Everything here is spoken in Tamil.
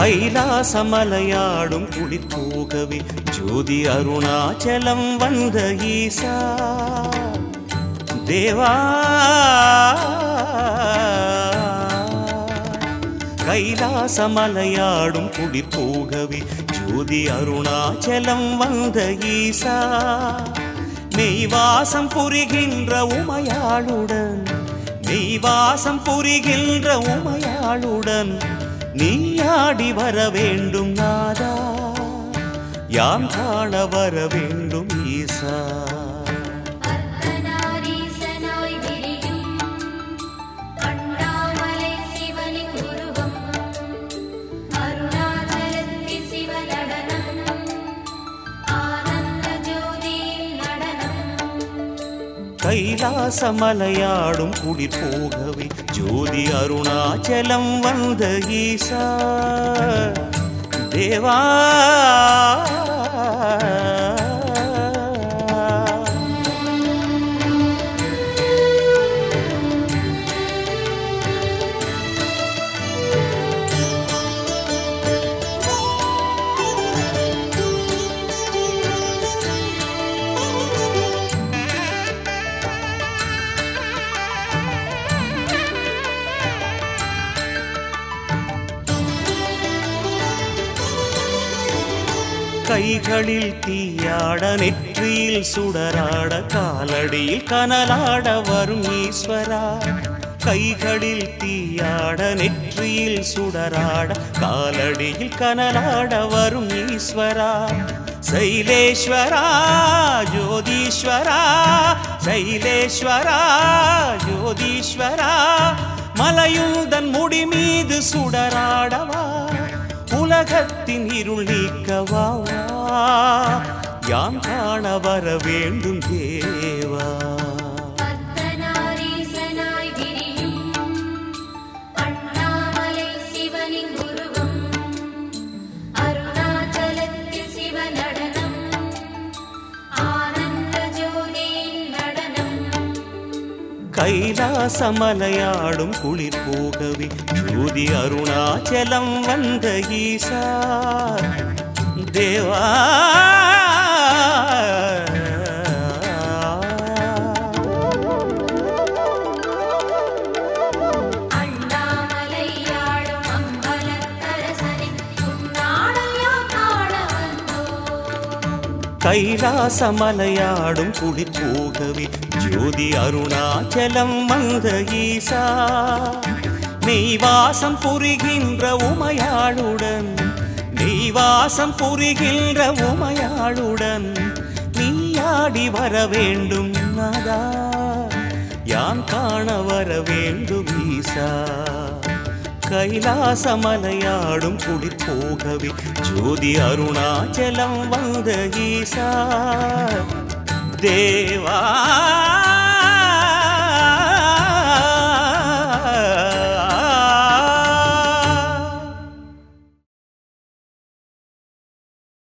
கைலாசமலையாடும் குளிர்போகவே ஜோதி அருணாச்சலம் வந்த ஈசா. தேவா கைலாசமலையாடும் குளிர்போகவே ஜோதி அருணாச்சலம் வந்த ஈசா. மெய்வாசம் புரிகின்ற உமையாளுடன் மெய்வாசம் புரிகின்ற உமையாளுடன் நீ ஆடி வர வேண்டும் நாதா. யாம் காண வர வேண்டும் ஈசா. கைலாசமலையாடும் குளிர் போகவே ஜோதி அருணாச்சலம் வந்த ஈசா. தேவா கைகளில் தீயாட நெற்றியில் சுடராட காலடியில் கனலாட வரும் ஈஸ்வரா. கைகளில் தீயாட நெற்றியில் சுடராட காலடியில் கனலாட வரும் ஈஸ்வரா. சைலேஸ்வரா ஜோதீஸ்வரா சைலேஸ்வரா ஜோதீஸ்வரா. மலையுந்தன் முடி மீது சுடராடவா. உலகத்தின் இருள் நீக்கவா? யாம் காண வர வேண்டும் தேவா? கைலாசமலையாடும் குளிர் போகவே ஜோதி அருணாச்சலம் வந்த ஈசா. தேவா கைலாசமலையாடும் குடி போகவே ஜோதி அருணாச்சலம் வந்த ஈசா. நெய்வாசம் புரிகின்ற உமையாளுடன் நெய்வாசம் புரிகின்ற உமையாளுடன் நீயாடி வர வேண்டும் நாதா. யான் காண வர வேண்டும் ஈசா. கைலாசமலையாடும் குளிர் போகவே ஜோதி அருணாச்சலம் வந்த ஈசா. தேவா.